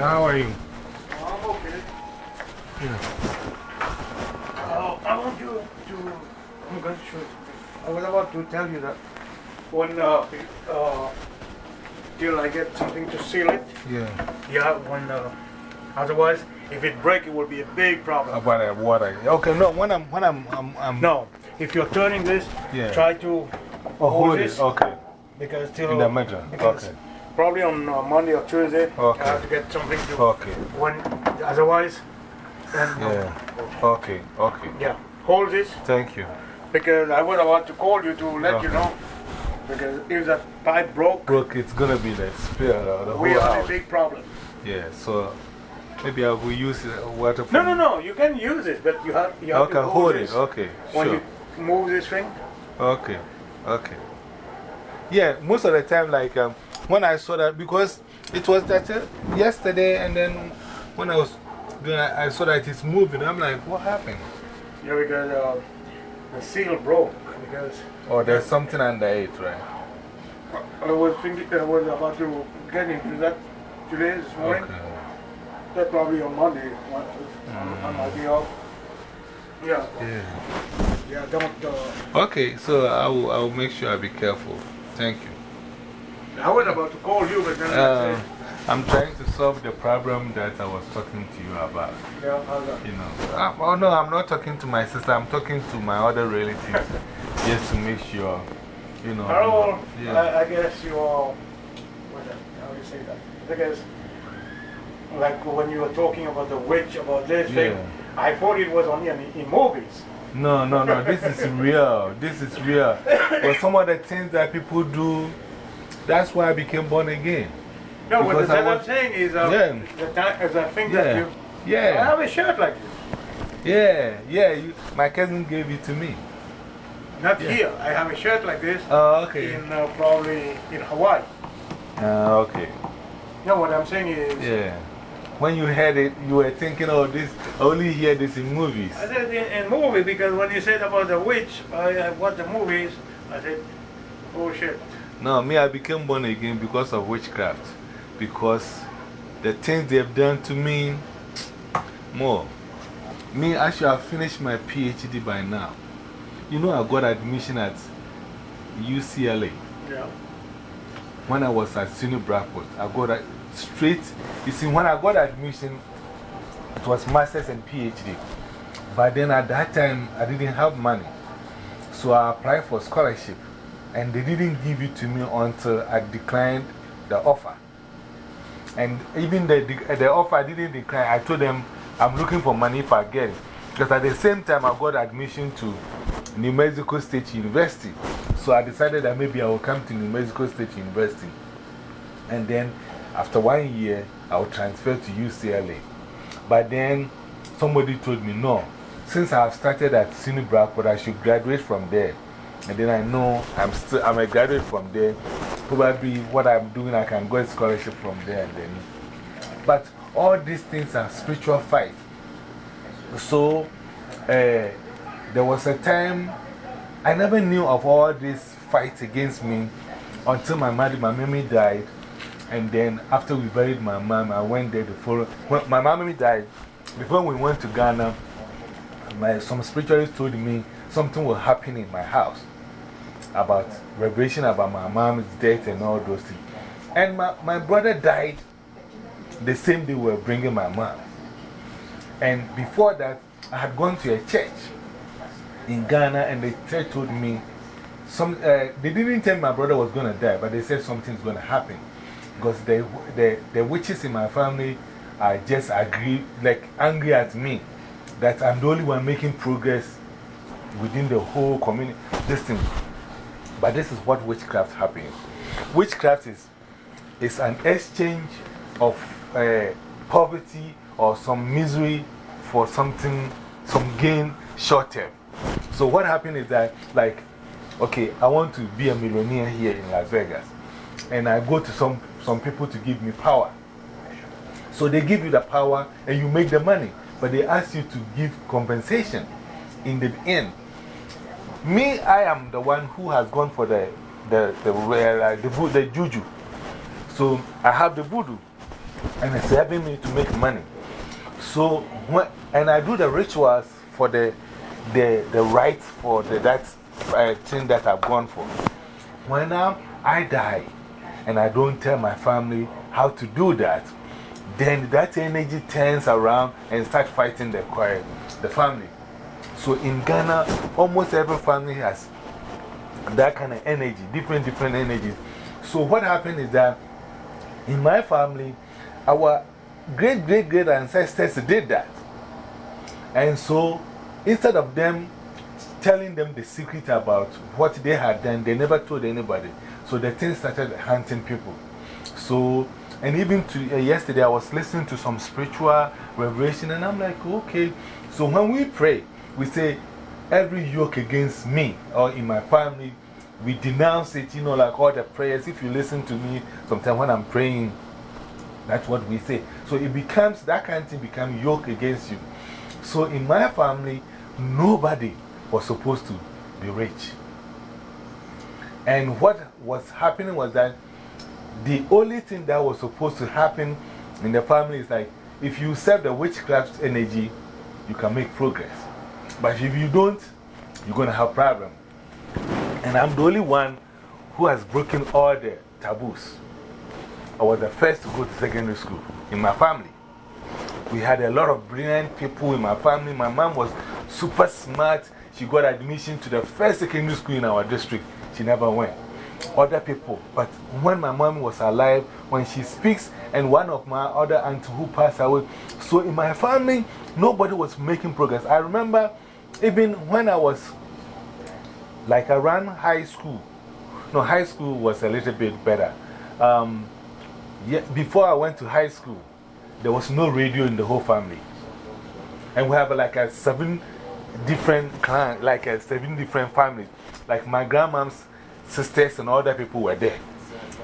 how are you? I'm okay. Yeah. Uh, I want you to. I'm going to show you. I was about to tell you that when uh, uh, till I get something to seal it, Yeah. yeah, when uh, otherwise, if it break, it will be a big problem. About that water. Okay, no, when I'm. When I'm, I'm, I'm No, if you're turning this, Yeah. try to oh, hold this it. Okay. because till In the because Okay. Probably on uh, Monday or Tuesday, Okay. I have to get something to. Okay. When otherwise, then no. Yeah. Okay. Okay. Yeah, hold this Thank you. because I was about to call you to let you know. Because if that pipe broke, Look, it's gonna be the spill of the we have a big problem. Yeah, so maybe I will use uh, water No, no, no, you can use it, but you have, you have Okay, to hold this it. Okay. When Sure. you move this thing, Okay. Okay. Yeah, most of the time, like um, when I saw that, because it was that uh, yesterday, and then when I was doing it, I saw that it's moving. I'm like, what happened? yeah, because uh, the seal broke. Because Or there's something under it, right? I was thinking, I was about to get into that today, this morning. Okay. That probably on Monday. I might be off. Yeah, Yeah. yeah, don't. Uh, Okay, so I will, I will make sure I be careful. Thank you. I was about to call you, but then I Uh, said, I'm trying to solve the problem that I was talking to you about. yeah, how's? You know, uh, oh no, I'm not talking to my sister, I'm talking to my other relatives just to make sure, you know. Harold, yeah. I, I guess you all, how do you say that? I guess, like when you were talking about the witch, about this thing, I thought it was only in, in movies. No, no, no, this is real. This is real. But some of the things that people do, that's why I became born again. No, what Because the I thing I'm saying is, uh, Yeah. the, time, the thing that Yeah. you. I have a shirt like this. yeah, yeah. You, my cousin gave it to me. Not here. I have a shirt like this Oh, okay. in uh, probably in Hawaii. Uh, okay. No, what I'm saying is, Yeah. When you heard it, you were thinking, oh, this, I only hear this in movies. I said in, in movie because when you said about the witch, I, I watched the movies. I said, oh shit. No, me, I became born again because of witchcraft. Because the things they've done to me, more. Me, I should have finished my PhD by now. You know, I got admission at UCLA Yeah. when I was at SUNY Blackwood. I got a straight. You see, when I got admission, it was master's and PhD. But then at that time, I didn't have money. So I applied for scholarship. And they didn't give it to me until I declined the offer. And even the, the offer I didn't decline, I told them I'm looking for money if I get it. Because at the same time, I got admission to New Mexico State University. So I decided that maybe I will come to New Mexico State University. And then after one year, I will transfer to UCLA. But then somebody told me, no, since I have started at SUNY Blackwood, I should graduate from there. And then I know I'm still, I'm a graduate from there. Probably what I'm doing, I can get scholarship from there. And then, but all these things are spiritual fight. So uh, there was a time I never knew of all this fight against me until my mother, my mommy died. And then after we buried my mom, I went there follow. When my mommy died, before we went to Ghana, my, some spiritualists told me something will happen in my house about revelation about my mom's death and all those things. And my, my brother died the same day we were bringing my mom. And before that, I had gone to a church in Ghana, and the church told me some, uh, they didn't tell my brother was going to die, but they said something's going to happen. Because the, the, the witches in my family are just agree, like angry at me that I'm the only one making progress within the whole community. This thing. But this is what witchcraft happens. Witchcraft is, is an exchange of uh, poverty or some misery for something, some gain short term. So, what happened is that, like, okay, I want to be a millionaire here in Las Vegas, and I go to some, some people to give me power. So, they give you the power and you make the money, but they ask you to give compensation in the end. Me, I am the one who has gone for the, the, the, uh, the, the, juju. So I have the voodoo, and it's helping me to make money. So, when, and I do the rituals for the, the, the rites for the, that uh, thing that I've gone for. When um, I die and I don't tell my family how to do that, then that energy turns around and starts fighting the, the family. So in Ghana, almost every family has that kind of energy, different, different energies. So what happened is that in my family, our great great great ancestors did that. And so instead of them telling them the secret about what they had done, they never told anybody. So the thing started hunting people. So, and even to, uh, yesterday, I was listening to some spiritual revelation, and I'm like, okay. So when we pray, we say, every yoke against me or in my family, we denounce it, you know, like all the prayers. If you listen to me, sometimes when I'm praying, that's what we say. So it becomes, that kind of thing becomes yoke against you. So in my family, nobody was supposed to be rich. And what was happening was that the only thing that was supposed to happen in the family is like, if you serve the witchcraft energy, you can make progress. But if you don't, you're going to have problem. And I'm the only one who has broken all the taboos. I was the first to go to secondary school in my family. We had a lot of brilliant people in my family. My mom was super smart. She got admission to the first secondary school in our district. She never went. Other people. But when my mom was alive, when she speaks, and one of my other aunts who passed away, so in my family, nobody was making progress. I remember even when I was like around high school, no, high school was a little bit better. Um, yeah, before I went to high school, there was no radio in the whole family. And we have like a seven different clan, like a seven different families. Like my grandma's sisters and other people were there.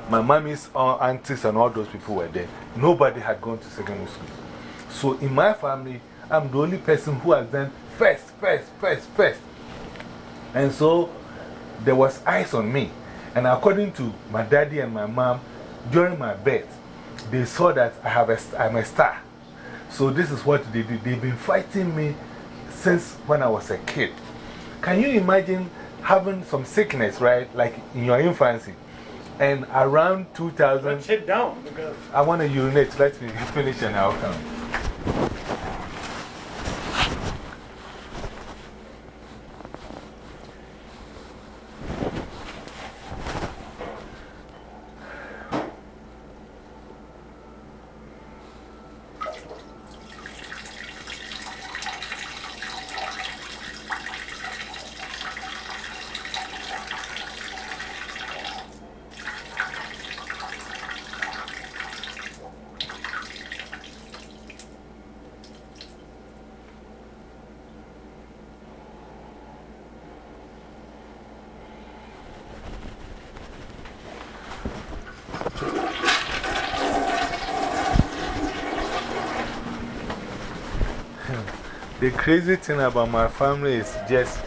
My mommy's aunties and all those people were there. Nobody had gone to secondary school. So in my family, I'm the only person who has done first, first, first, first. And so there was eyes on me. And according to my daddy and my mom, during my birth, they saw that I have a, I'm a star. So this is what they did. They've been fighting me since when I was a kid. Can you imagine having some sickness, right? Like in your infancy. And around 2000. Let's sit down. I want to urinate. Let me finish and I'll come. The crazy thing about my family is just,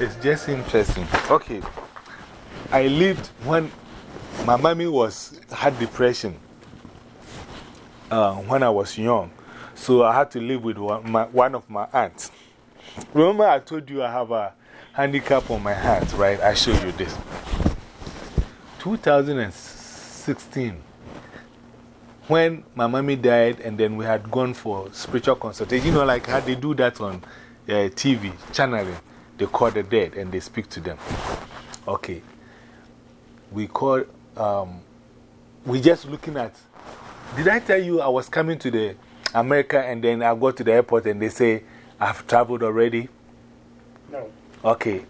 it's just interesting. Okay, I lived when my mommy was, had depression uh, when I was young. So I had to live with one, my, one of my aunts. Remember, I told you I have a handicap on my hands, right? I showed you this. 2016 when my mommy died and then we had gone for spiritual consultation, you know, like how they do that on uh, TV, channeling, they call the dead and they speak to them. Okay. We call, um, we just looking at, did I tell you I was coming to the America and then I go to the airport and they say, I've traveled already? No. Okay.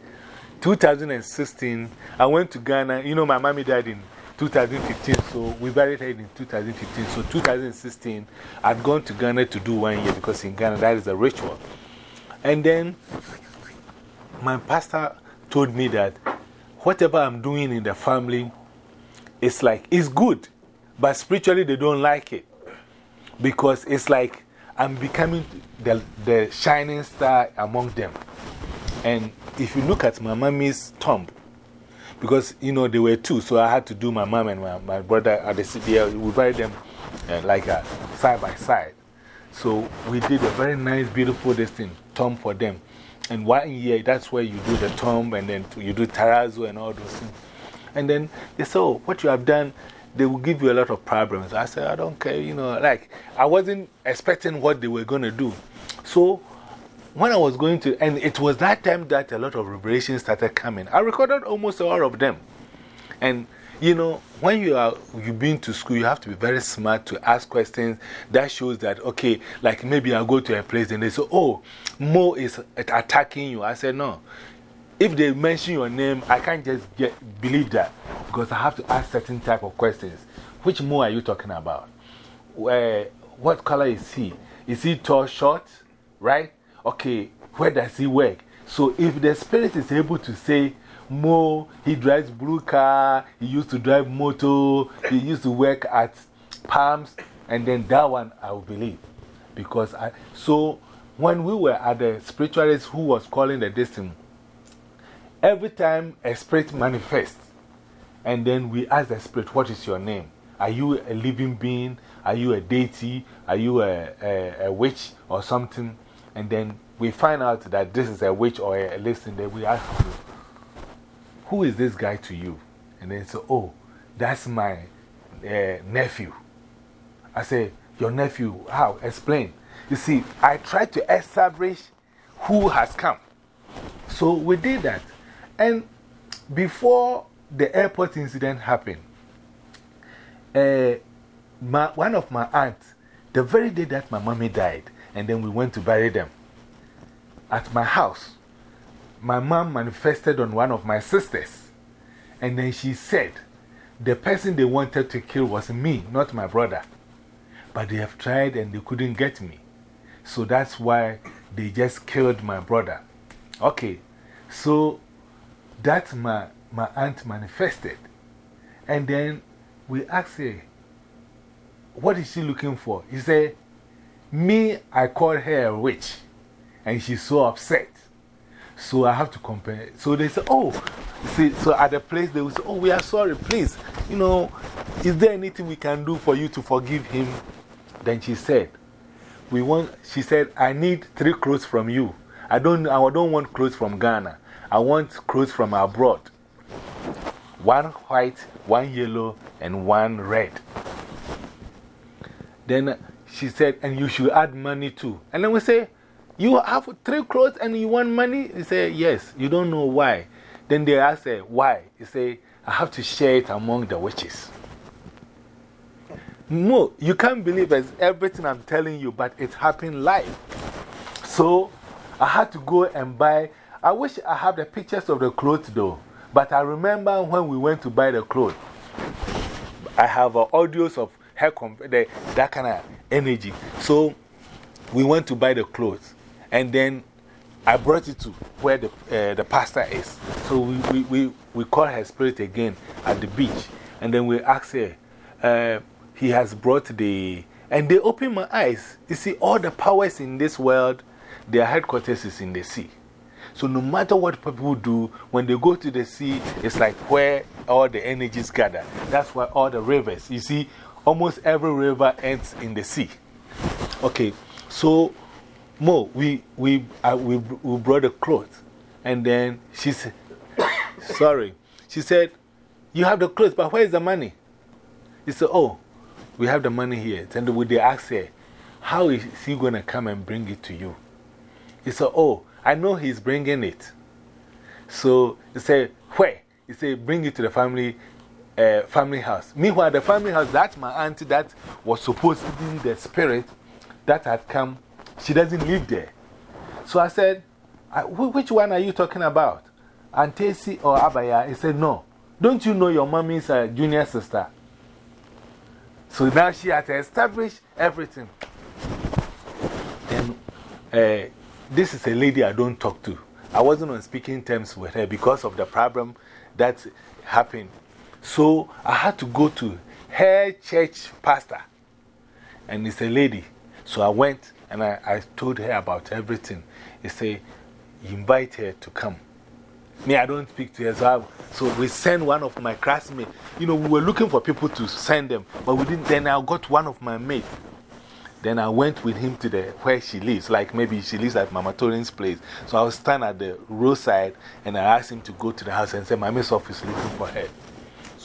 2016, I went to Ghana. You know, my mommy died in 2015, so we buried her in 2015. So 2016, I'd gone to Ghana to do one year because in Ghana that is a ritual. And then my pastor told me that whatever I'm doing in the family, it's like, it's good, but spiritually they don't like it. Because it's like I'm becoming the, the shining star among them. And if you look at my mommy's tomb, because, you know, they were two, so I had to do my mom and my, my brother at the CBL. We buried them uh, like a side by side. So we did a very nice, beautiful this thing, tomb for them. And one year, that's where you do the tomb and then you do terrazzo and all those things. And then they said, oh, what you have done, they will give you a lot of problems. I said, I don't care, you know, like I wasn't expecting what they were going to do. So when I was going to, and it was that time that a lot of revelations started coming. I recorded almost all of them. And you know, when you are, you've been to school, you have to be very smart to ask questions. That shows that, okay, like maybe I go to a place and they say, oh, Mo is attacking you. I said, no. If they mention your name, I can't just get, believe that because I have to ask certain type of questions. Which Mo are you talking about? Where, what color is he? Is he tall, short? Right? Okay, where does he work? So if the spirit is able to say, Mo, he drives blue car, he used to drive motor, he used to work at Palms, and then that one I will believe. Because I, so when we were at the spiritualist who was calling the distance, every time a spirit manifests, and then we ask the spirit, What is your name? Are you a living being? Are you a deity? Are you a, a, a witch or something? And then we find out that this is a witch or a listen, then we ask who is this guy to you? And then say, Oh, that's my uh, nephew. I say, Your nephew, how? Explain. You see, I tried to establish who has come. So we did that. And before the airport incident happened, uh, my, one of my aunts, the very day that my mommy died, and then we went to bury them at my house my mom manifested on one of my sisters. And then she said, the person they wanted to kill was me, not my brother. But they have tried and they couldn't get me. So that's why they just killed my brother. Okay, so that's my, my aunt manifested. And then we asked her, What is she looking for? He said, Me, I called her a witch. And she's so upset. So I have to compare. So they say, oh, see, so at the place they will say, oh, we are sorry, please. You know, is there anything we can do for you to forgive him? Then she said, we want, she said, I need three clothes from you. I don't, I don't want clothes from Ghana. I want clothes from abroad. One white, one yellow, and one red. Then she said, and you should add money too. And then we say, you have three clothes and you want money? He say, Yes. You don't know why. Then they ask, Why? He say, I have to share it among the witches. No, you can't believe it's everything I'm telling you, but it happened live. So I had to go and buy. I wish I had the pictures of the clothes though, but I remember when we went to buy the clothes. I have audios of her, the, that kind of energy. So we went to buy the clothes. And then I brought it to where the, uh, the pastor is. So we, we, we, we call her spirit again at the beach. And then we ask her, uh, he has brought the. And they open my eyes. You see, all the powers in this world, their headquarters is in the sea. So no matter what people do, when they go to the sea, it's like where all the energies gather. That's why all the rivers, you see, almost every river ends in the sea. Okay, so Mo, we, we, uh, we, we brought the clothes. And then she said, Sorry. She said, You have the clothes, but where's the money? He said, Oh, we have the money here. And they asked her, How is he going to come and bring it to you? He said, Oh, I know he's bringing it. So he said, Where? He said, Bring it to the family. Uh, family house. Meanwhile, the family house, that's my auntie that was supposed to be the spirit that had come she doesn't live there. So I said, Which one are you talking about? Antesi or Abaya? He said, No. Don't you know your mommy's a junior sister? So now she has established everything. And uh, this is a lady I don't talk to. I wasn't on speaking terms with her because of the problem that happened. So I had to go to her church pastor. And it's a lady. So I went and I, I told her about everything. He said, invite her to come Me, I don't speak to her. So, I, so we sent one of my classmates. You know, we were looking for people to send them, but we didn't. Then I got one of my mates. Then I went with him to the, where she lives. Like maybe she lives at Mama Torin's place. So I was standing at the roadside and I asked him to go to the house and say, My Miss office looking for her.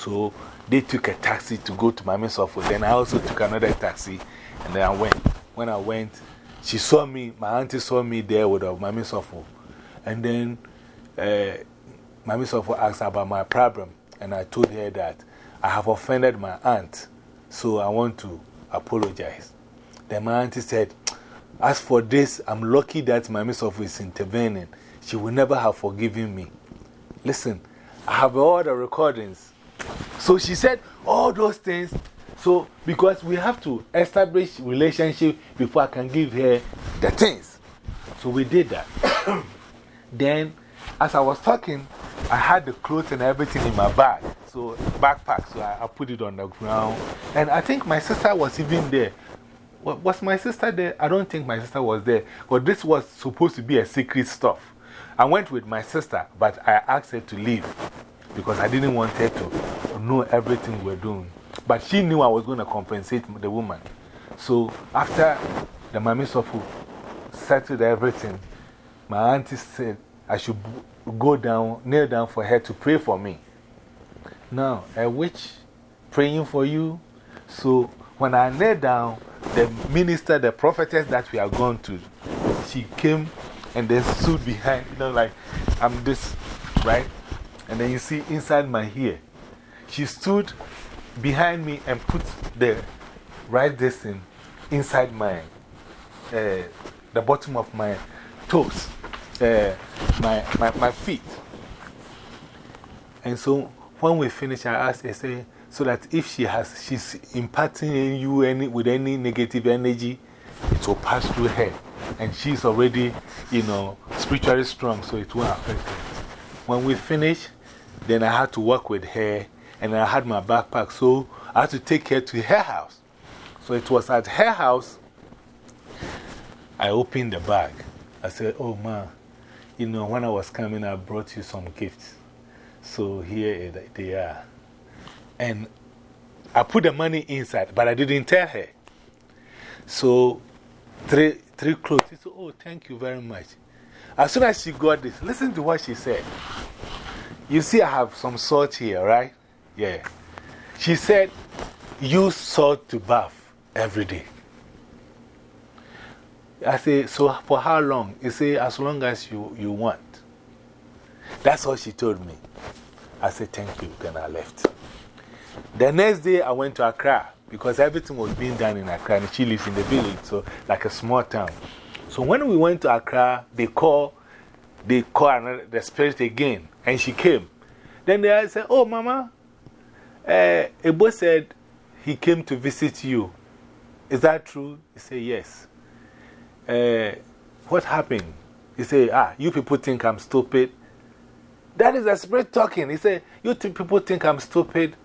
So they took a taxi to go to my Miss office. Then I also took another taxi and then I went. When I went, she saw me, my auntie saw me there with my Miss office. And then uh, my office asked about my problem. And I told her that I have offended my aunt. So I want to apologize. Then my auntie said, As for this, I'm lucky that my Miss Of is intervening. She will never have forgiven me. Listen, I have all the recordings. So she said all those things. So, because we have to establish relationship before I can give her the things. So we did that. then, as I was talking, I had the clothes and everything in my bag. So, backpack. So I, I put it on the ground. And I think my sister was even there. Was my sister there? I don't think my sister was there. But this was supposed to be a secret stuff. I went with my sister, but I asked her to leave because I didn't want her to know everything we're doing. But she knew I was going to compensate the woman. So after the Mami Sofu settled everything, my auntie said I should go down, kneel down for her to pray for me. Now, a witch praying for you. So when I kneel down, the minister, the prophetess that we are going to, she came and then stood behind, you know, like I'm this, right? And then you see inside my ear, she stood behind me and put the right this in inside my, uh, the bottom of my toes, uh, my, my, my feet. And so when we finish, I asked, I say, so that if she has, she's imparting you any, with any negative energy, it will pass through her. And she's already, you know, spiritually strong, so it won't affect her. When we finish, then I had to work with her, and I had my backpack, so I had to take her to her house. So it was at her house, I opened the bag. I said, Oh, ma, you know, when I was coming, I brought you some gifts. So here they are. And I put the money inside, but I didn't tell her. So, three, three clothes. She said, Oh, thank you very much. As soon as she got this, listen to what she said. You see, I have some salt here, right? Yeah. She said, Use salt to bath every day. I say, So for how long? You say, As long as you, you want. That's all she told me. I said, Thank you. Then I left. The next day, I went to Accra because everything was being done in Accra, and she lives in the village, so like a small town. So when we went to Accra, they called they call the spirit again, and she came. Then they said, Oh, Mama, uh, Ebo said he came to visit you. Is that true? He said, Yes. Uh, what happened? He said, Ah, you people think I'm stupid. That is the spirit talking. He said, You people think I'm stupid.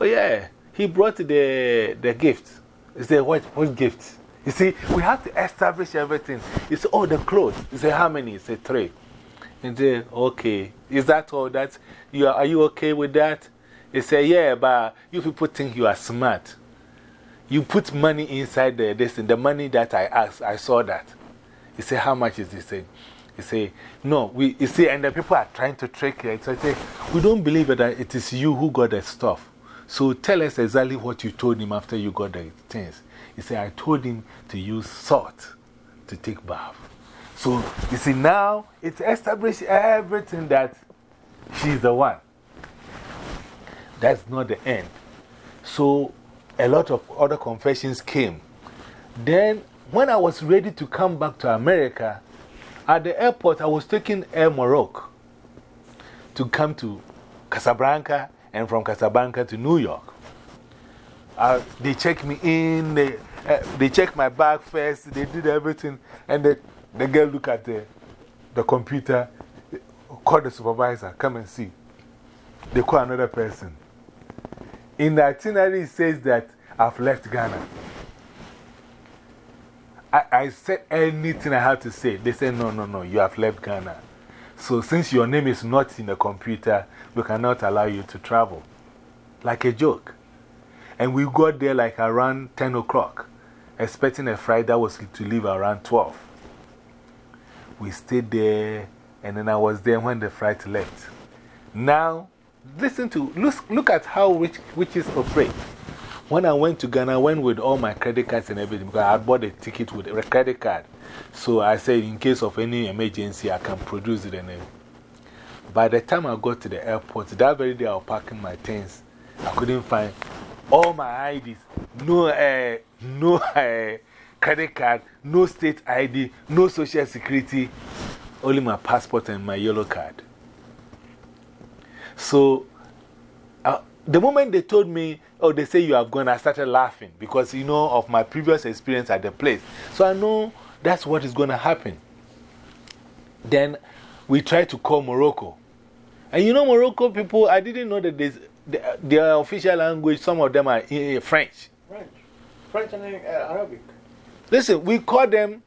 Oh, yeah. He brought the, the gift. He said, What, what gift? You see, we have to establish everything. He said, Oh, the clothes. He said, How many? He said, Three. Said, Okay. Is that all? That, you are, are you okay with that? He said, Yeah, but you people think you are smart. You put money inside the, this, and the money that I asked, I saw that. He said, How much is this thing? He said, No, we, you see, and the people are trying to trick you. So I say, We don't believe that it is you who got the stuff. So tell us exactly what you told him after you got the things. He said, I told him to use salt to take bath. So you see, now it established everything that she's the one. That's not the end. So a lot of other confessions came. Then, when I was ready to come back to America, at the airport, I was taking Air Morocco to come to Casablanca and from Casablanca to New York. Uh, they checked me in, they, uh, they checked my bag first, they did everything, and the, the girl look at the, the computer, call the supervisor, come and see. They call another person. In the itinerary, it says that I've left Ghana. I, I said anything I had to say. They said, no, no, no, you have left Ghana. So, since your name is not in the computer, we cannot allow you to travel. Like a joke. And we got there like around 10 o'clock, expecting a flight that was to leave around 12. We stayed there, and then I was there when the flight left. Now, listen to, look, look at how rich, witches operate. When I went to Ghana, I went with all my credit cards and everything because I bought a ticket with a credit card. So I said, in case of any emergency, I can produce it. And then. By the time I got to the airport, that very day I was packing my things, I couldn't find all my IDs. No, uh, no uh, credit card, no state ID, no social security, only my passport and my yellow card. So, uh, the moment they told me, oh, they say you have gone, I started laughing because, you know, of my previous experience at the place. So I know that's what is going to happen. Then we tried to call Morocco. And you know, Morocco people, I didn't know that there's, the, their official language, some of them are French. French. French and uh, Arabic. Listen, we call them,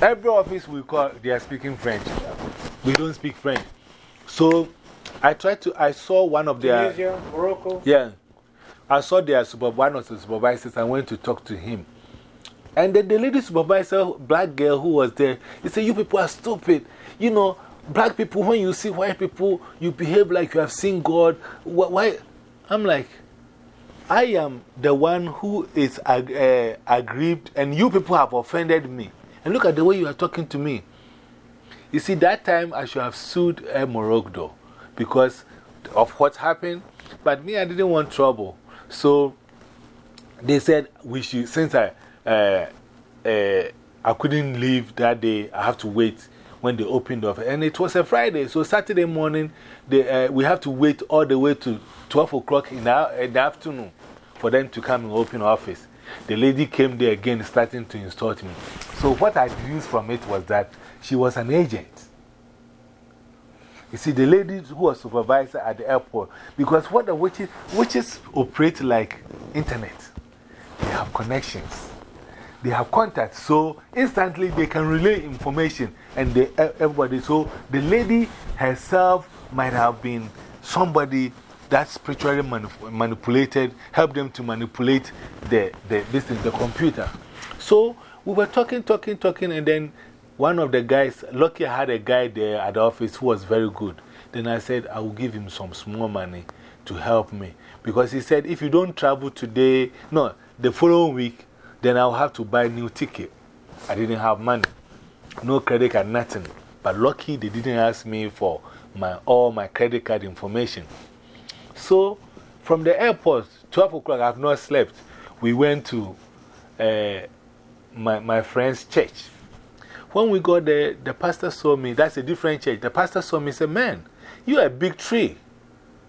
every office we call, they are speaking French. We don't speak French. So I tried to, I saw one of their. Tunisia, Morocco. Yeah. I saw their super, one of the supervisors. I went to talk to him. And then the lady supervisor, black girl who was there, he said, You people are stupid. You know, black people, when you see white people, you behave like you have seen God. Why? I'm like, I am the one who is uh, aggrieved, and you people have offended me. And look at the way you are talking to me. You see, that time I should have sued uh, Morocco because of what happened. But me, I didn't want trouble. So they said, we should, since I, uh, uh, I couldn't leave that day, I have to wait when they opened up. And it was a Friday, so Saturday morning, uh, we have to wait all the way to 12 o'clock in, in the afternoon for them to come and open office. The lady came there again, starting to insult me. So, what I deduced from it was that she was an agent. You see, the lady who was supervisor at the airport, because what the witches, witches operate like internet, they have connections, they have contacts, so instantly they can relay information and they, everybody. So the lady herself might have been somebody that spiritually manip manipulated, help them to manipulate the, the, this thing, the computer. So we were talking, talking, talking, and then one of the guys, lucky I had a guy there at the office who was very good. Then I said, I will give him some small money to help me. Because he said, if you don't travel today, no, the following week, then I'll have to buy new ticket. I didn't have money, no credit card, nothing. But lucky they didn't ask me for my, all my credit card information. So from the airport, 12 o'clock, I've not slept. We went to uh, my, my friend's church. When we got there, the pastor saw me. That's a different church. The pastor saw me and said, Man, you're a big tree.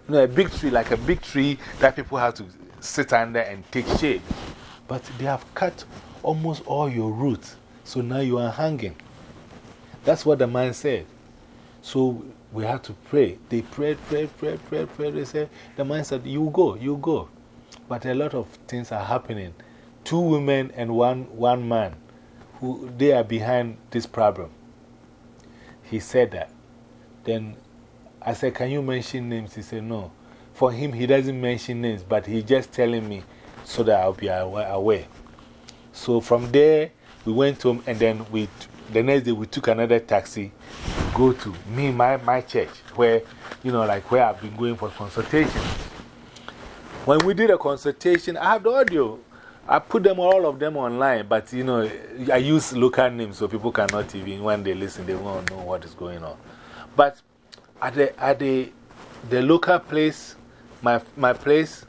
You know, a big tree, like a big tree that people have to sit under and take shade. But they have cut almost all your roots. So now you are hanging. That's what the man said. So we had to pray. They prayed, prayed, prayed, prayed, prayed. They said, the man said, You go, you go. But a lot of things are happening. Two women and one, one man who they are behind this problem. He said that. Then I said, Can you mention names? He said, No. For him, he doesn't mention names, but he's just telling me so that I'll be aware. So from there, we went home, and then we, the next day we took another taxi to go to me, my, my church, where, you know, like where I've been going for consultations. When we did a consultation, I have the audio. I put them, all of them online, but you know, I use local names so people cannot even, when they listen, they won't know what is going on. But at the, at the, the local place, my, my place,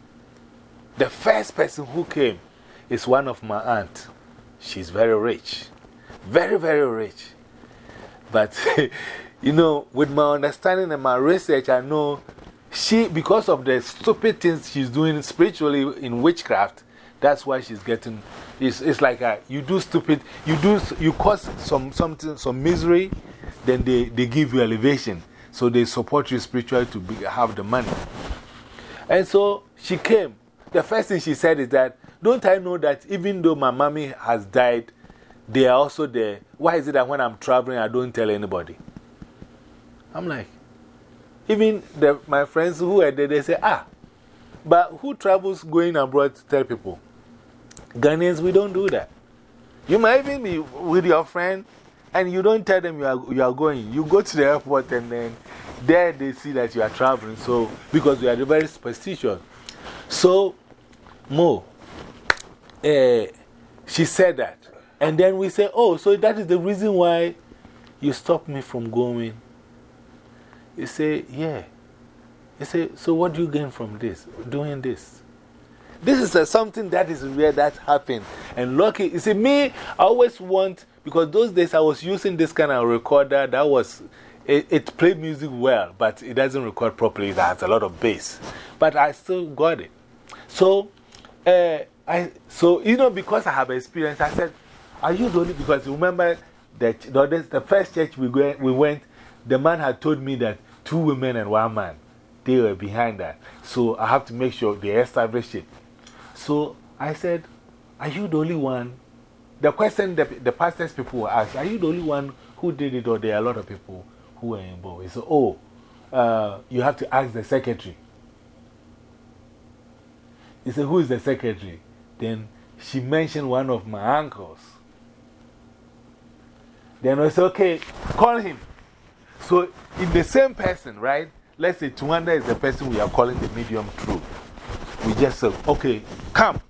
the first person who came is one of my aunt. She's very rich, very, very rich. But, you know, with my understanding and my research, I know she, because of the stupid things she's doing spiritually in witchcraft, that's why she's getting. It's, it's like a, you do stupid, you, do, you cause some, something, some misery, then they, they give you elevation. So they support you spiritually to be, have the money. And so she came. The first thing she said is that, Don't I know that even though my mommy has died, they are also there? Why is it that when I'm traveling, I don't tell anybody? I'm like, even the, my friends who were there, they say, ah, but who travels going abroad to tell people? Ghanaians, we don't do that. You might even be with your friend and you don't tell them you are, you are going. You go to the airport and then there they see that you are traveling. So, because we are very superstitious. So, Mo, uh, she said that. And then we say, oh, so that is the reason why you stopped me from going. You say, yeah. You say, so what do you gain from this, doing this? This is something that is rare that happened. And lucky, you see, me, I always want, because those days I was using this kind of recorder that was, it, it played music well, but it doesn't record properly. It has a lot of bass. But I still got it. So, uh, I, so, you know, because I have experience, I said, Are you the only? Because remember, the, the, the first church we, we went, the man had told me that two women and one man, they were behind that. So I have to make sure they establish it. So I said, Are you the only one? The question the, the pastors people asked, Are you the only one who did it, or there are a lot of people who were involved? He said, Oh, uh, you have to ask the secretary. He said, Who is the secretary? Then she mentioned one of my uncles. Then I said, Okay, call him. So, in the same person, right? Let's say Tuanda is the person we are calling the medium through. We just say, Okay, come.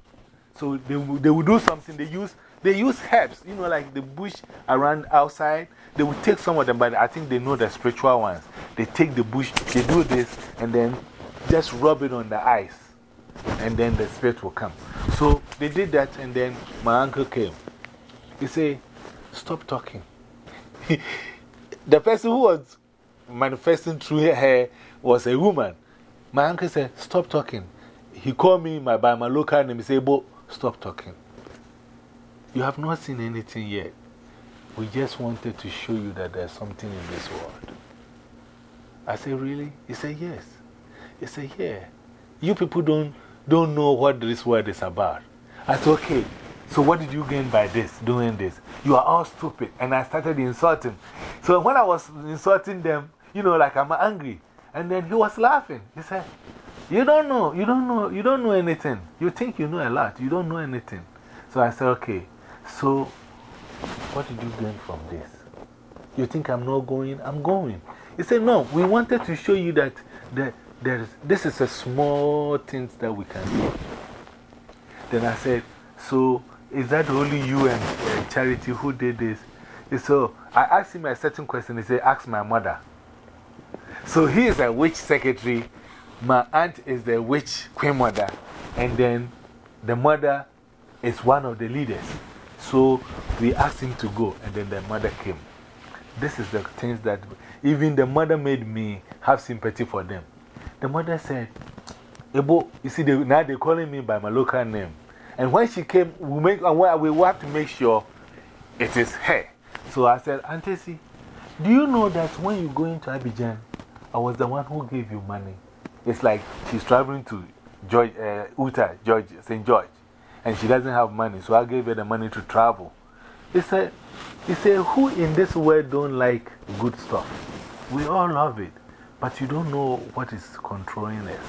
So, they, they will do something. They use, they use herbs, you know, like the bush around outside. They will take some of them, but I think they know the spiritual ones. They take the bush, they do this, and then just rub it on the ice and then the spirit will come. So they did that, and then my uncle came. He said, Stop talking. the person who was manifesting through her hair was a woman. My uncle said, Stop talking. He called me my, by my local name. He said, Bo, stop talking. You have not seen anything yet. We just wanted to show you that there's something in this world. I said, Really? He said, Yes. He said, Yeah. You people don't, don't know what this word is about. I said, Okay, so what did you gain by this, doing this? You are all stupid. And I started insulting. So when I was insulting them, you know, like I'm angry. And then he was laughing. He said, You don't know, you don't know, you don't know anything. You think you know a lot, you don't know anything. So I said, Okay, so what did you gain from this? You think I'm not going? I'm going. He said, No, we wanted to show you that the, there's, this is a small thing that we can do. Then I said, So is that only you and Charity who did this? So oh. I asked him a certain question. He said, Ask my mother. So he is a witch secretary. My aunt is the witch queen mother. And then the mother is one of the leaders. So we asked him to go, and then the mother came. This is the things that even the mother made me have sympathy for them. The mother said, Ebo, you see, they, now they're calling me by my local name. And when she came, we, make, we have to make sure it is her. So I said, Auntie, do you know that when you go into Abidjan, I was the one who gave you money? It's like she's traveling to George, uh, Utah, George, St. George, and she doesn't have money, so I gave her the money to travel. He said, he said, Who in this world don't like good stuff? We all love it, but you don't know what is controlling it.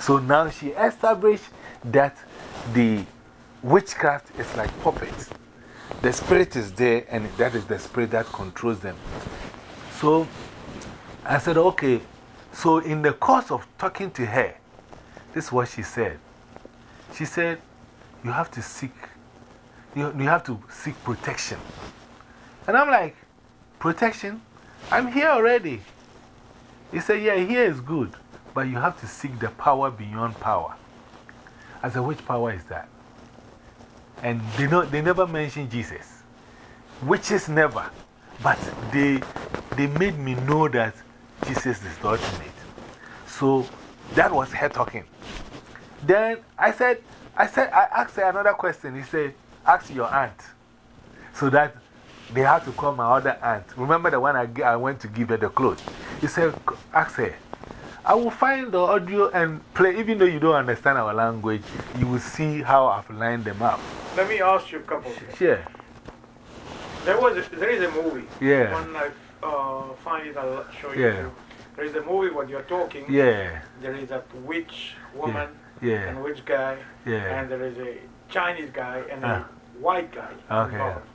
So now she established that the witchcraft is like puppets. The spirit is there, and that is the spirit that controls them. So I said, okay. So, in the course of talking to her, this is what she said. She said, You have to seek, you, you have to seek protection. And I'm like, Protection? I'm here already. He said, Yeah, here is good, but you have to seek the power beyond power. I said, Which power is that? And they, know, they never mentioned Jesus. Witches never. But they, they made me know that Jesus is the ultimate. So that was her talking. Then I said, I said, I asked her another question. He said, Ask your aunt. So that they had to call my other aunt. Remember the one I, I went to give her the clothes? He said, Ask her. I will find the audio and play, even though you don't understand our language, you will see how I've lined them up. Let me ask you a couple things. Sure. There, was a, there is a movie. Yeah. One night uh, find it, I'll show you. Yeah. There is the movie what you're talking. Yeah. There is that witch woman Yeah. and witch guy. Yeah. And there is a Chinese guy and a white guy. Okay. involved.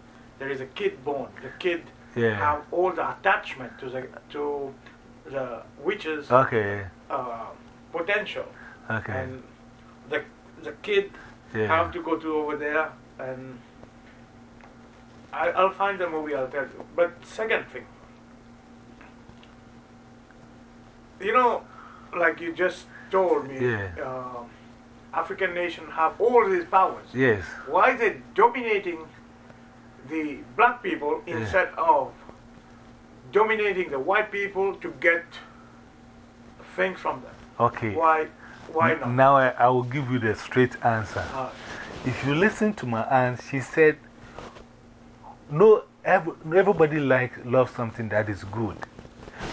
There is a kid born. The kid Yeah. have all the attachment to the to the witch's Okay. uh, potential, Okay. and the the kid Yeah. have to go to over there and. I, I'll find the movie, I'll tell you. But, second thing, you know, like you just told me, Yeah. uh, African nation have all these powers. Yes. Why they dominating the black people instead of dominating the white people to get things from them? Okay. Why? Why not? Now I, I will give you the straight answer. Uh, If you listen to my aunt, she said, no, ev everybody like, loves something that is good.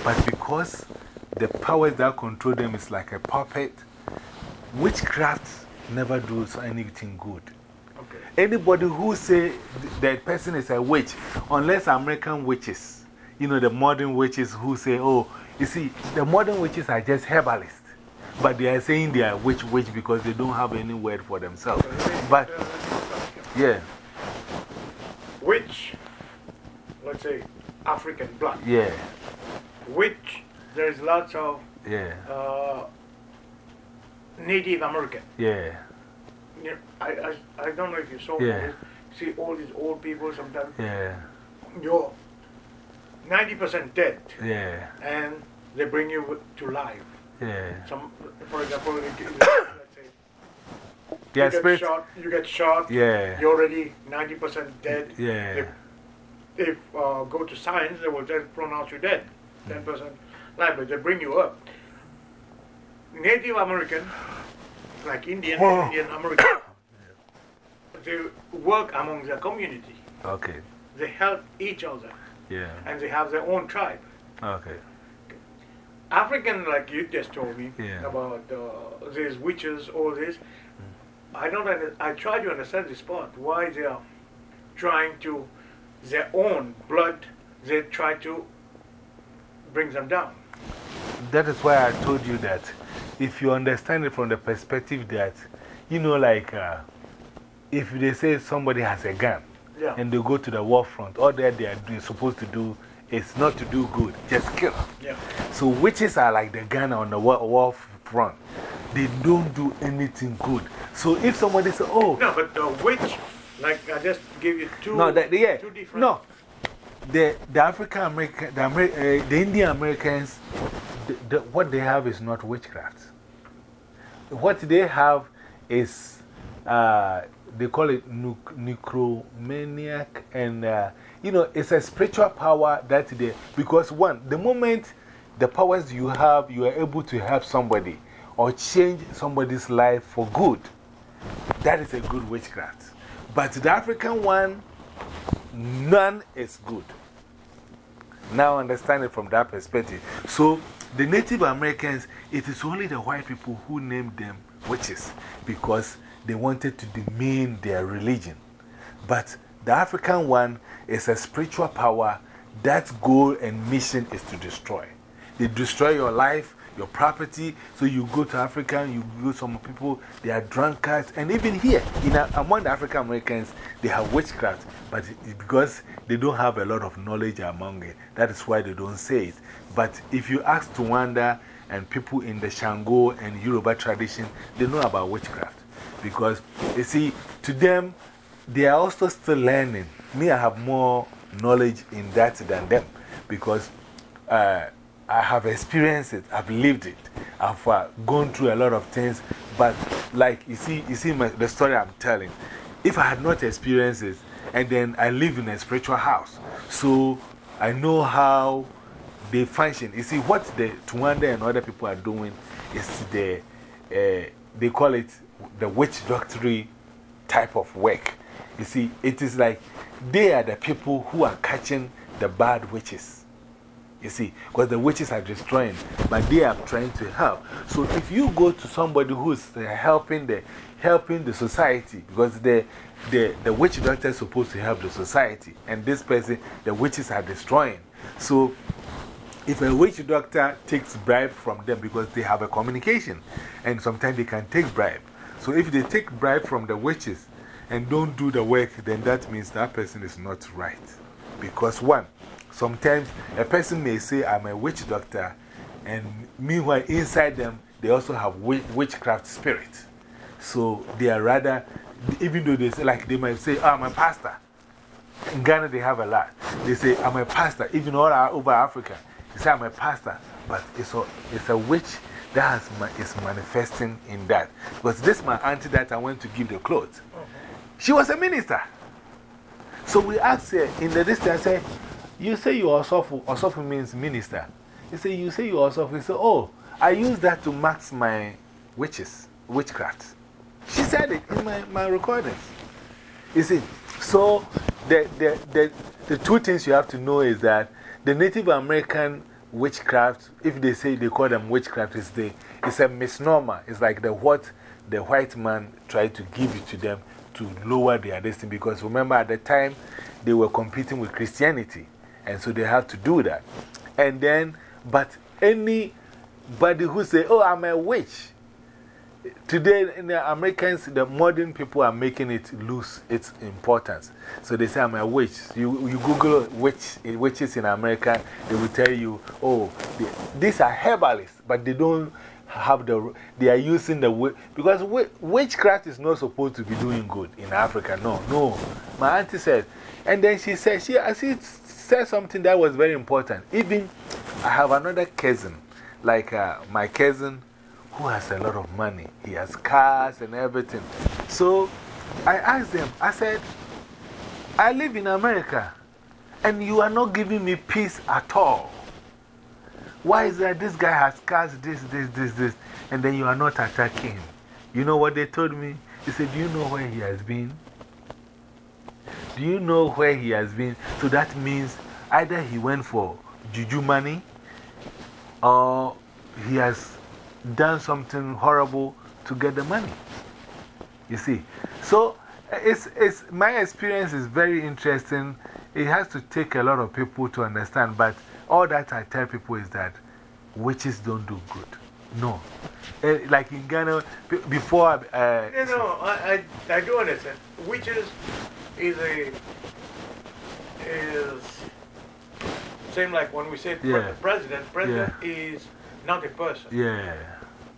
But because the powers that control them is like a puppet, witchcraft never does anything good. Anybody who say that person is a witch, unless American witches, you know, the modern witches who say, oh, you see, the modern witches are just herbalists. But they are saying they are witch, witch because they don't have any word for themselves. But, yeah, Witch, let's say, African black, yeah, which there's lots of yeah, uh, Native American. yeah, You know, I, I, I don't know if you saw Yeah. this. See all these old people sometimes, yeah, you're 90% dead yeah, and they bring you to life. yeah. Some, for example, you get- let's say Yeah, you, get shot, you get shot, Yeah, you're already 90% dead. yeah, If, if uh, go to science, they will just pronounce you dead, 10% life, but they bring you up. Native American, like Indian. Indian American, they work among their community. okay, They help each other, yeah, and they have their own tribe. okay, African, like you just told me Yeah. about uh, these witches, all this. I don't. I try to understand this part. Why they are trying to their own blood. They try to bring them down. That is why I told you that if you understand it from the perspective that, you know, like uh, if they say somebody has a gun Yeah. and they go to the war front, all that they are do, supposed to do is not to do good, just kill. yeah. So witches are like the gun on the war, war front. They don't do anything good. So if somebody says, oh, No, but the witch, like I just give you two. no, that, yeah, two different. no. The, the African American, the, Amer uh, the Indian Americans, the, what they have is not witchcraft. What they have is, uh, they call it necromaniac, and uh, you know, it's a spiritual power that they, because one, the moment the powers you have, you are able to help somebody or change somebody's life for good. That is a good witchcraft. But the African one, none is good. Now understand it from that perspective. So, the Native Americans, it is only the white people who named them witches because they wanted to demean their religion. But the African one is a spiritual power that goal and mission is to destroy. They destroy your life, your property. So you go to Africa, you go to some people, they are drunkards. And even here, in among the African Americans, they have witchcraft. But because they don't have a lot of knowledge among it. That is why they don't say it. But if you ask Tawanda and people in the Shango and Yoruba tradition, they know about witchcraft. Because, you see, to them, they are also still learning. Me, I have more knowledge in that than them because uh, I have experienced it, I've lived it, I've uh, gone through a lot of things. But, like, you see, you see my, the story I'm telling, if I had not experienced it, and then I live in a spiritual house, so I know how they function. You see, what the Tawanda and other people are doing is the, uh, they call it the witch doctrine type of work. You see, it is like they are the people who are catching the bad witches. You see, because the witches are destroying, but they are trying to help. So if you go to somebody who is uh, helping, the, helping the society, because the, the, the witch doctor is supposed to help the society, and this person, the witches are destroying. So, if a witch doctor takes bribe from them because they have a communication, and sometimes they can take bribe. So, if they take bribe from the witches and don't do the work, then that means that person is not right. Because, one, sometimes a person may say, I'm a witch doctor, and meanwhile, inside them, they also have witchcraft spirit. So, they are rather, even though they say, like they might say, oh, I'm a pastor. In Ghana, they have a lot. They say, I'm a pastor, even all over Africa. Say, I'm a pastor, but it's a, it's a witch that has, is manifesting in that. Because this my auntie that I went to give the clothes. She was a minister. So we asked her in the distance, said, You say you are Osofo. Osofo means minister. He said, You say you are Osofo. He said, Oh, I use that to max my witches, witchcraft. She said it in my, my recordings. You see, so the, the, the, the two things you have to know is that the Native American witchcraft, if they say they call them witchcraft, is the, it's a misnomer. It's like the what the white man tried to give it to them to lower their destiny. Because remember, at the time, they were competing with Christianity. And so they had to do that. And then, but anybody who say, Oh, I'm a witch, Today, in the Americans, the modern people are making it lose its importance. So they say, I'm a witch. You, you Google witch, witches in America, they will tell you, oh, they, these are herbalists, but they don't have the, they are using the, because witchcraft is not supposed to be doing good in Africa. No, no. My auntie said, and then she said, she, she said something that was very important. Even I have another cousin, like uh, my cousin who has a lot of money. He has cars and everything. So I asked them, I said, I live in America and you are not giving me peace at all. Why is that this guy has cars, this, this, this, this, and then you are not attacking him? You know what they told me? They said, Do you know where he has been? Do you know where he has been? So that means either he went for juju money or he has done something horrible to get the money. You see? So, it's, it's, my experience is very interesting. It has to take a lot of people to understand, but all that I tell people is that witches don't do good. No. Uh, like in Ghana, before. Uh, you know, I, I, I do understand. Witches is a. is. Same like when we say yeah. president, president yeah. is not a person. Yeah.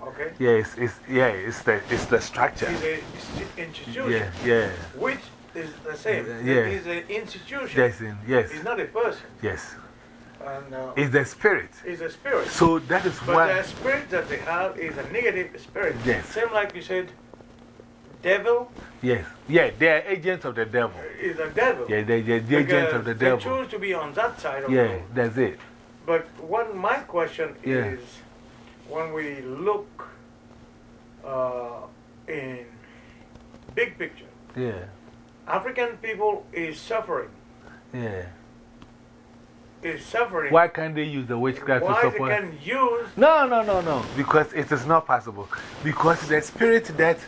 Okay? Yeah, it's, it's, yeah, it's, the, it's the structure. It's an institution. Yeah, yeah. Which is the same. Yeah. It's an institution. Yes, in, yes. It's not a person. Yes. And, uh, it's the spirit. It's a spirit. So that is but why. The spirit that they have is a negative spirit. Yes. Same like you said, devil. Yes. Yeah, they are agents of the devil. Is a devil. Yeah, they, they're the agents of the devil. They choose to be on that side of Yeah, that's it. But one, my question yeah. is when we look uh, in big picture, yeah. African people is suffering. Yeah. Is suffering. Why can't they use the witchcraft Why to support? Why can use. No, no, no, no. Because it is not possible. Because the spirit that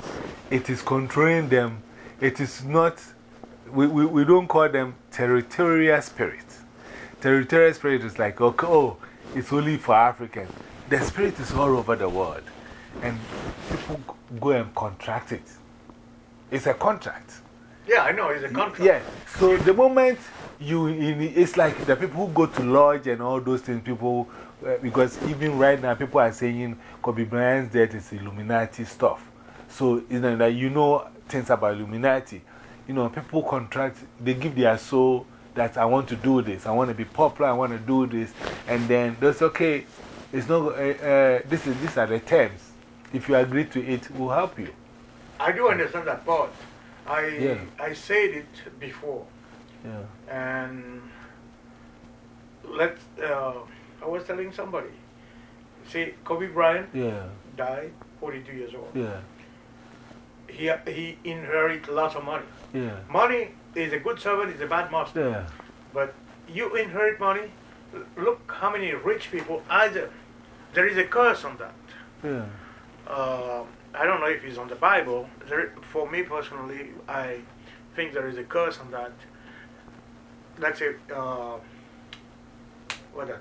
it is controlling them, it is not. We, we, we don't call them territorial spirits. Territorial spirit is like, okay, oh, it's only for Africans. The spirit is all over the world. And people go and contract it. It's a contract. Yeah, I know, it's a contract. Yeah. So the moment you, it's like the people who go to lodge and all those things, people, uh, because even right now, people are saying Kobe Bryant's death is Illuminati stuff. So, you know, that you know things about Illuminati. You know, people contract, they give their soul that I want to do this, I want to be popular, I want to do this. And then that's okay, it's not, uh, uh, this is, these are the terms. If you agree to it, we'll help you. I do understand that part. I, I said it before. Yeah. And let uh, I was telling somebody. See, Kobe Bryant yeah. died 42 years old. Yeah. He, he inherited lots of money. Yeah. Money is a good servant, is a bad master. Yeah. But you inherit money. Look how many rich people, either there is a curse on that. Yeah. Uh, I don't know if it's on the Bible. There, for me personally, I think there is a curse on that. Let's say uh, what that?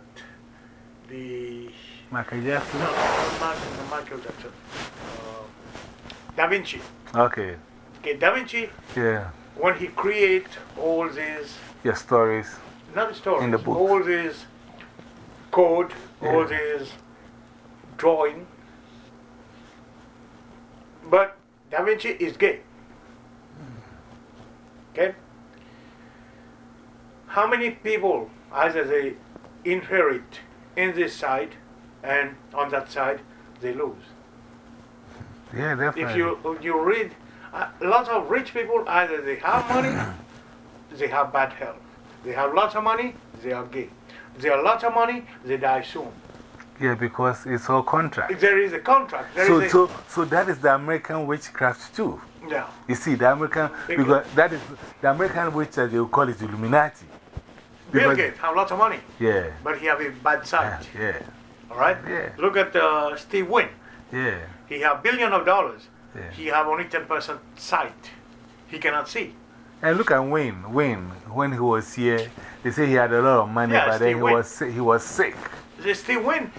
The. Michael Jackson? No, Michael, Michael Jackson. Uh, da Vinci. Okay. Okay, Da Vinci, Yeah. when he created all these, Your stories. not stories, In the book. all these code, all these drawing. But Da Vinci is gay. Okay? How many people either they inherit in this side and on that side they lose? Yeah, definitely. If you, you read, uh, lots of rich people either they have money, they have bad health. They have lots of money, they are gay. They have lots of money, they die soon. Yeah, because it's all contract. There is a contract, there So, is a, so, so that is the American witchcraft too. yeah. You see, the American, Because- that is the American witch, uh, they will call it Illuminati. Bill Gates have lots of money, Yeah, but he have a bad side. yeah, All right. Yeah. Look at uh, Steve Wynn. yeah. He have billion of dollars. Yeah. He have only ten percent sight. He cannot see. And look at Wayne. Wayne, when he was here, they say he had a lot of money, Yeah, but then he Wynn. was, sick, he was sick. Steve Wynn,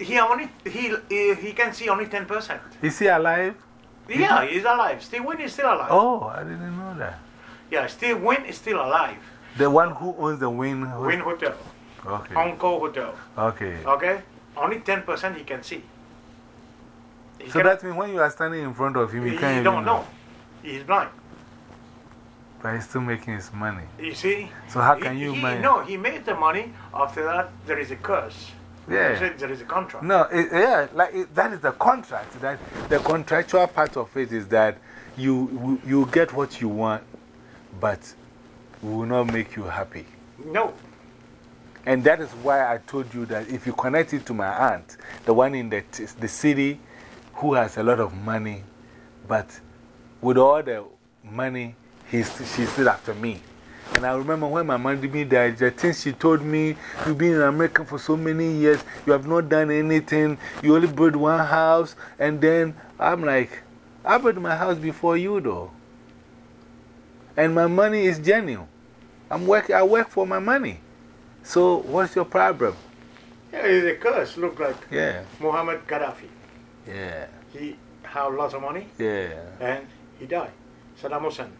he only he he, he can see only ten percent. Is he alive? Yeah, he's alive. Steve Wynn is still alive. Oh, I didn't know that. Yeah, Steve Wynn is still alive. The one who owns the Wynn. Ho- Wynn Hotel, Okay. Encore Hotel. Okay. Okay? Only 10% he can see. He, So cannot- that means when you are standing in front of him, you he can't even don't know. He's blind. But he's still making his money. You see? So how He- can you he. No, he made the money. After that, there is a curse. Yeah. there is a contract. No, it, yeah, like it, that is the contract. That the contractual part of it is that you, you get what you want, but we will not make you happy. No. And that is why I told you that if you connect it to my aunt, the one in the, the city who has a lot of money, but with all the money, he's, she's still after me. And I remember when my mom did me died, the things she told me, you've been in America for so many years, you have not done anything, you only built one house, and then I'm like, I built my house before you, though. And my money is genuine. I'm work, I work for my money. So, what's your problem? Yeah, it's a curse. Look like Yeah, Muhammad Gaddafi. yeah, He have lots of money yeah, and he died. Saddam Hussein.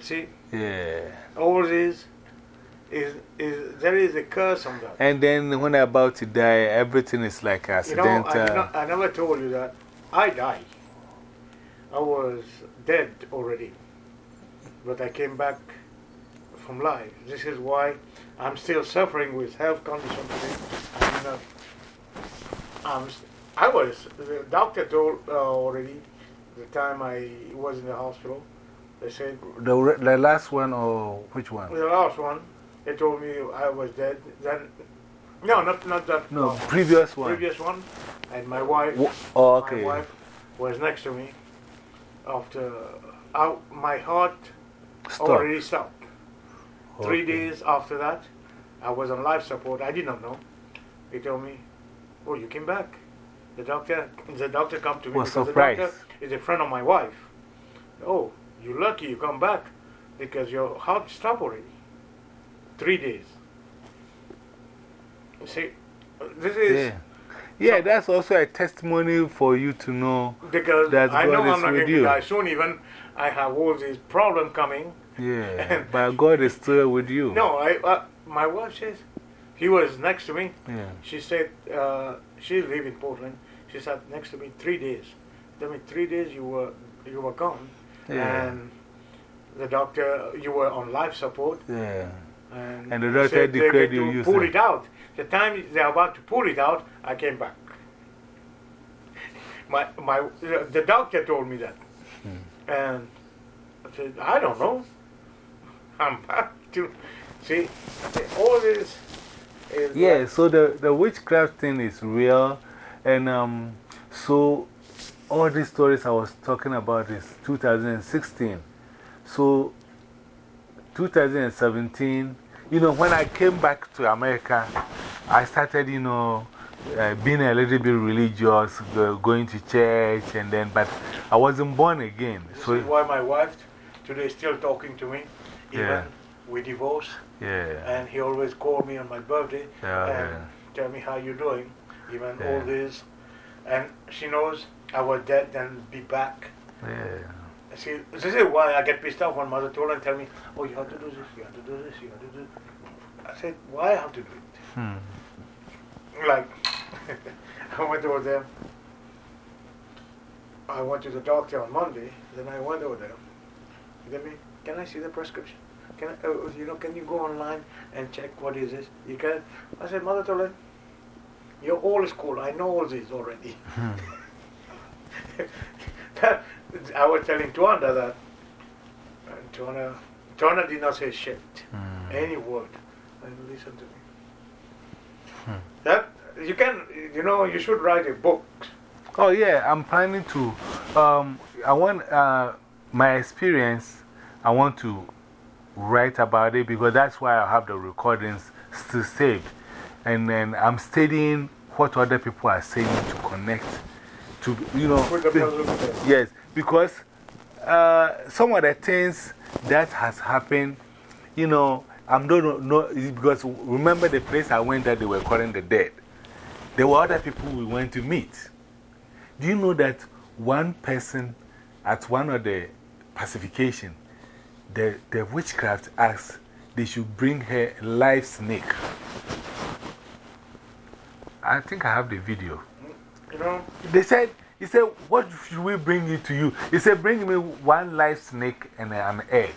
See, yeah. all this is, is there is a curse on that. And then when I'm about to die, everything is like accidental. You know, I, not, I never told you that. I died. I was dead already. But I came back from life. This is why I'm still suffering with health condition today. I'm I'm, s- I was, the doctor told uh, already the time I was in the hospital, said, the, the last one, or which one? the last one, they told me I was dead. Then, no, not, not that No, previous one. previous one, and my wife, oh, okay. my wife was next to me. After uh, my heart Stop. already stopped. Three days after that, I was on life support. I did not know. He told me, "Oh, you came back." The doctor, the doctor come to me Was because surprised. the doctor is a friend of my wife. Oh, you're lucky you come back because your heart stopped already. Three days. You see, this is Yeah. Yeah, that's also a testimony for you to know. because that I know is I'm not with going you. to die soon. Even I have all these problems coming. Yeah, but God is still with you. No, I, uh, my wife says, he was next to me. Yeah. She said, uh, she live in Portland. She sat next to me three days. Tell me, three days you were, you were gone. Yeah. And the doctor, you were on life support. Yeah. And, And the doctor declared you to pull it out. The time they're about to pull it out, I came back. My, my, the doctor told me that. Hmm. And I said, I don't know. I'm back to. See, all this is. Yeah, so the, the witchcraft thing is real. And um, so all these stories I was talking about is 2016. So 2017, you know, when I came back to America, I started, you know, uh, being a little bit religious, go- going to church, and then, but I wasn't born again. This So, is why my wife today is still talking to me. Even Yeah. we divorced, Yeah. and he always called me on my birthday Yeah, and yeah. tell me how you're doing, even all this. And she knows I was dead and be back. Yeah. See, this is why I get pissed off when mother and tell me, oh, you have to do this, you have to do this, you have to do this. I said, why I have to do it? Hmm. Like, I went over there. I went to the doctor on Monday. Then I went over there. Let me, can I see the prescription? Can I, uh, you know, can you go online and check what is this? You can. I said, Mother told her, you're old school. I know all this already. Hmm. I was telling Tawanda that. And Tawanda, Tawanda did not say shit. Hmm. Any word. And listen to me. Hmm. That you can, you know, you should write a book. Oh, yeah, I'm planning to. Um, I want uh, my experience, I want to write about it because that's why I have the recordings still saved. And then I'm studying what other people are saying to connect to, you know. The Yes, because uh, some of the things that has happened, you know, I'm don't know, because remember the place I went that they were calling the dead. There were other people we went to meet. Do you know that one person at one of the pacification, the, the witchcraft asked they should bring her a live snake? I think I have the video. You know, They said, he said, what should we bring it to you? He said, bring me one live snake and an egg.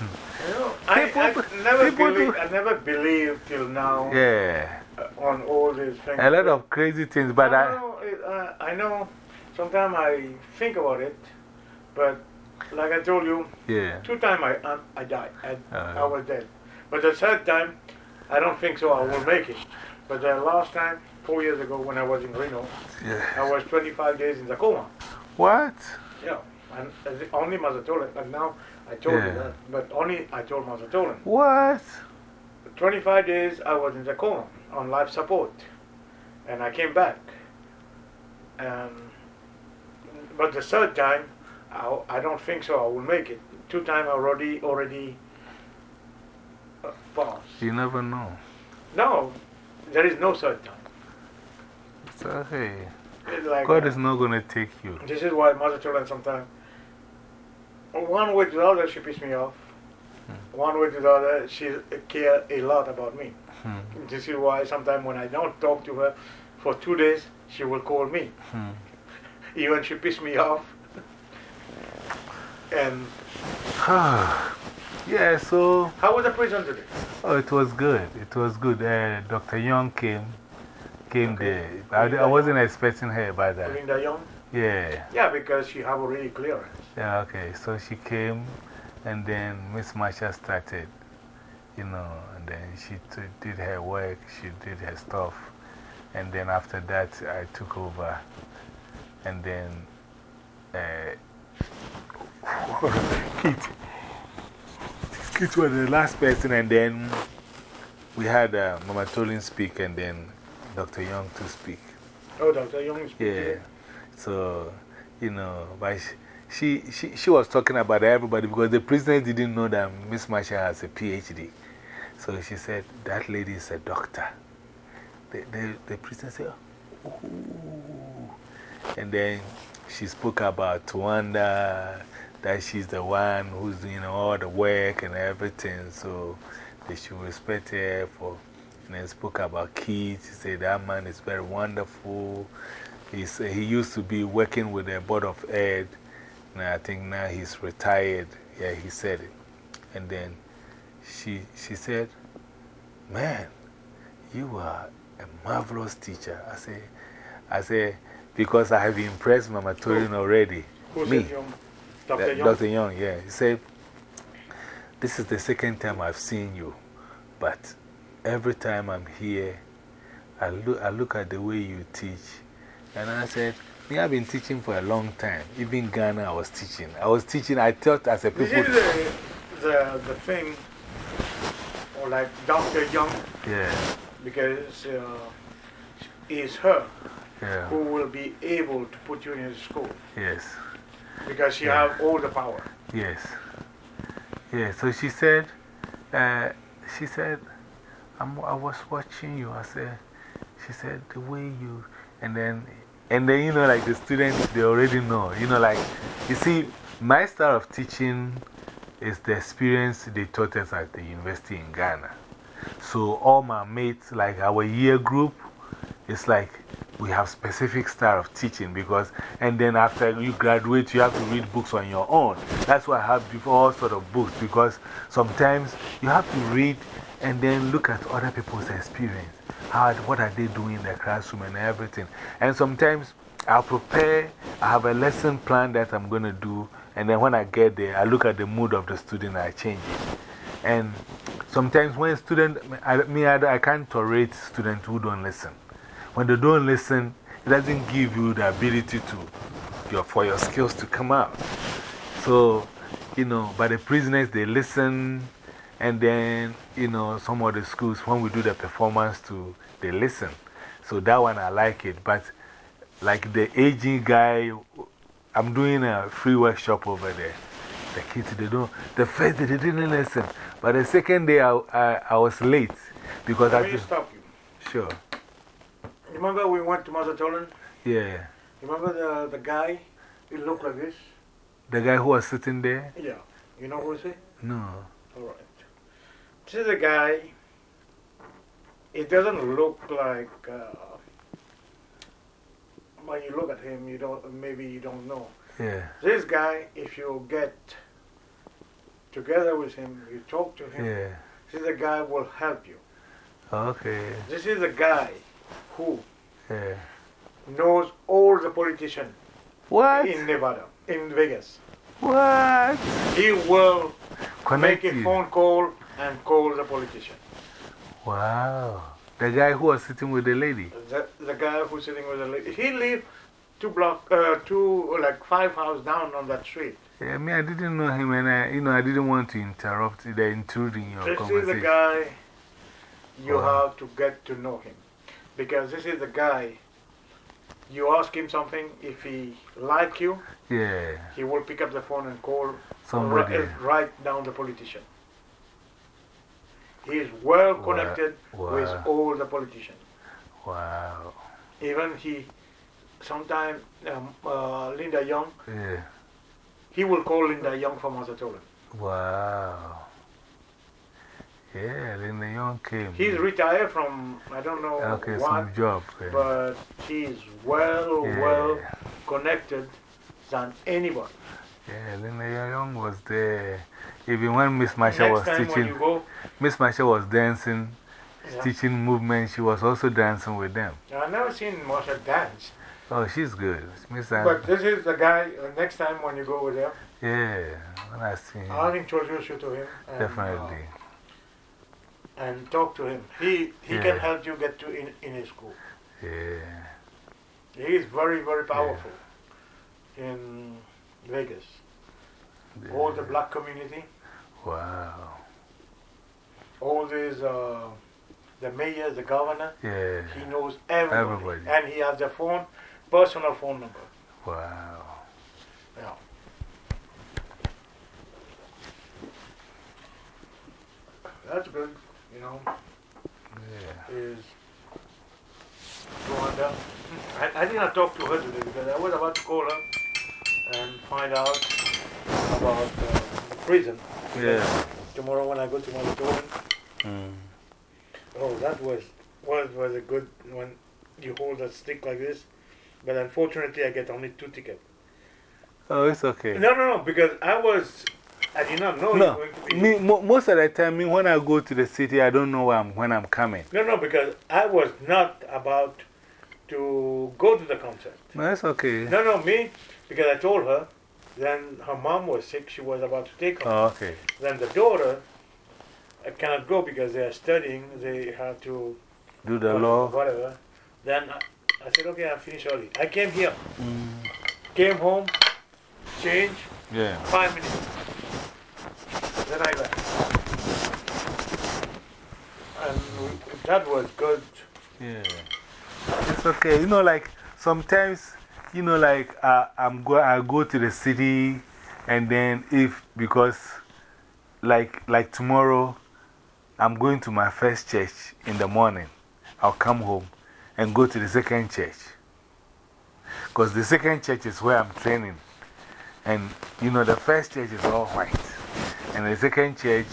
you know I, People- I, never believe, I never believed till now Yeah. on all these things. A lot of crazy things, but I I. know, it, uh, I know sometimes I think about it, but like I told you, Yeah. two times I, um, I died. I, Uh. I was dead. But the third time, I don't think so I will make it. But the last time, four years ago when I was in Reno, yeah. I was 25 days in the coma. What? Yeah. And only Mazatolan, and now I told Yeah. you that, but only I told Mazatolan. What? 25 days I was in the coma on life support. And I came back. And, but the third time, I, I don't think so I will make it. Two times already, already uh, passed. You never know. No, there is no third time. So, hey, like, God is not going to take you. This is why Mother told sometimes, one way to the other, she pissed me off. One way to the other, she care a lot about me. Hmm. This is why sometimes when I don't talk to her for two days, she will call me. Hmm. Even she pissed me off. And yeah, so how was the prison today? oh, it was good. It was good. Uh, Dr. Young came, came Okay. there. I, I wasn't expecting her by that. Linda Young? Yeah. Yeah, because she have already clearance. Yeah, okay. So she came, and then Miss Marsha started, you know, and then she did her work, she did her stuff. And then after that, I took over. And then uh, Kit. Kit was the last person, and then we had uh, Mama Tolin speak, and then Dr. Young to speak. Oh, Dr. Young is Yeah. So, you know, but she, she, she was talking about everybody because the prisoners didn't know that Miss Marsha has a PhD. So she said, That lady is a doctor. The, the, the prisoner said, Ooh. And then she spoke about Tawanda, that she's the one who's doing all the work and everything. So they should respect her for. And spoke about Keith. He said, That man is very wonderful. He's, he used to be working with the Board of Ed. And I think now he's retired. Yeah, he said it. And then she, she said, Man, you are a marvelous teacher. I say, I say, because I have impressed Mama Torin already. Who's Me. Young? Dr. Young? Dr. Young, yeah. He said, This is the second time I've seen you, but every time I'm here, I look, I look at the way you teach. And I said, Me, I've been teaching for a long time. Even Ghana, I was teaching. I was teaching, I taught as a people. the, the, the thing, or like Dr. Young, Yeah, because uh, it's her yeah, who will be able to put you in school yes, because she Yeah. have all the power. yes. Yeah, so she said, uh, she said, I'm, I was watching you. I said, she said, the way you, and then, and then, you know, like the students, they already know. You know, like, you see, my style of teaching is the experience they taught us at the university in Ghana. So, all my mates, like our year group, it's like we have specific style of teaching because, and then after you graduate, you have to read books on your own. That's why I have all sort of books because sometimes you have to read and then look at other people's experience. How, what are they doing in the classroom and everything. And sometimes I'll prepare, I have a lesson plan that I'm going to do, and then when I get there, I look at the mood of the student, I change it. And sometimes when student, I, me, I, I can't tolerate students who don't listen. When they don't listen, it doesn't give you the ability to, your, for your skills to come out. So, you know, but the prisoners, they listen, and then, you know, some of the schools, when we do the performance too, they listen. So that one, I like it. But like the aging guy, I'm doing a free workshop over there. The kids, they don't, the first day they didn't listen. But the second day, I, I, I was late because Let I just. stop you. Sure. Remember we went to Mazatolan? Yeah. Remember the, the guy? He looked like this? The guy who was sitting there? Yeah. You know who is he? No. Alright. This is a guy. It doesn't look like. Uh, when you look at him, you don't. Maybe you don't know. Yeah. This guy, if you get together with him, you talk to him. Yeah. This is a guy will help you. Okay. This is a guy who Yeah. knows all the politicians What? in Nevada, in Vegas. What? He will Connect make a you. phone call and call the politician. Wow. The guy who was sitting with the lady. The, the guy who's sitting with the lady, he lived two block, uh, two, like five houses down on that street. Yeah, mean, I didn't know him, and I, you know, I didn't want to interrupt the intruding your This is conversation. the guy you Wow. have to get to know him. Because this is the guy, you ask him something, if he like you, Yeah. he will pick up the phone and call Somebody. Write down the politician. He is well Wow. connected with all the politicians. Wow. Even he, sometime um, uh, Linda Young, Yeah. he will call Linda Young from Mazatolan. Wow. Yeah, Linda Young came. He's retired from I don't know Okay, what, some job. yeah. but he's well, Yeah. well connected than anybody. Yeah, Linda Young was there. Even when Miss Marsha Next was teaching, Miss Marsha was dancing, yeah. teaching movement, she was also dancing with them. I've never seen Marsha dance. Oh, she's good. Miss But this is the guy, uh, next time when you go over there, Yeah, when I see him, I'll introduce you to him. And, definitely. uh, and talk to him. He, he Yeah. can help you get to in, in his school. Yeah. He is very, very powerful in Vegas. All the black community, Wow. all these, uh, the mayor, the governor, Yeah. he knows everybody. Everybody. And he has the phone, personal phone number. Wow. Yeah. That's good, you know, Yeah. is Rwanda. I, I did not talk to her today because I was about to call her and find out about uh, the prison. Yeah. Tomorrow when I go to Monitoring. Mm. Oh, that was, was, was a good when you hold a stick like this. But unfortunately, I get only two tickets. Oh, it's okay. No, no, no, because I was, I did not know No, were going to be. me, mo most of the time, me, when I go to the city, I don't know when I'm, when I'm coming. No, no, because I was not about to go to the concert. No, it's okay. No, no, me, because I told her, then her mom was sick, she was about to take her. Oh, okay. Then the daughter uh, cannot go because they are studying, they have to. Do the law. Whatever. Then I, I said, okay, I'll finish early. I came here, Mm. came home, changed, Yeah. five minutes. Then I left. And we, that was good. Yeah. It's okay. You know, like sometimes, you know, like I, I'm go, I go to the city and then if, because like, like tomorrow, I'm going to my first church in the morning. I'll come home and go to the second church. Because the second church is where I'm training. And you know, the first church is all white. And the second church